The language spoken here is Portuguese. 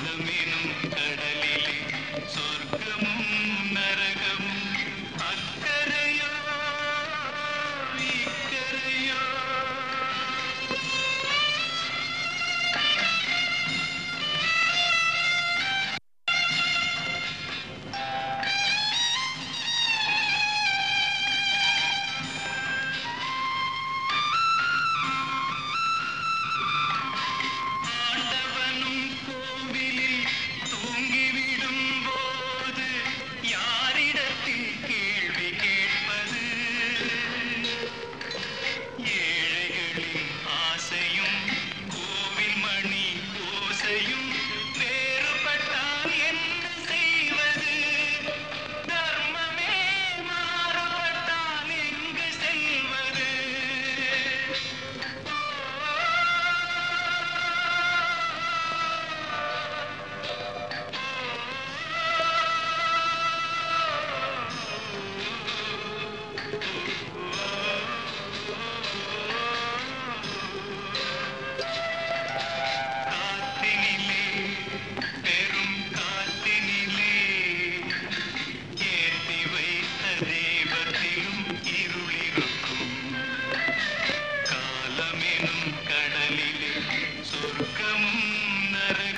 மனமினும் கடல் America.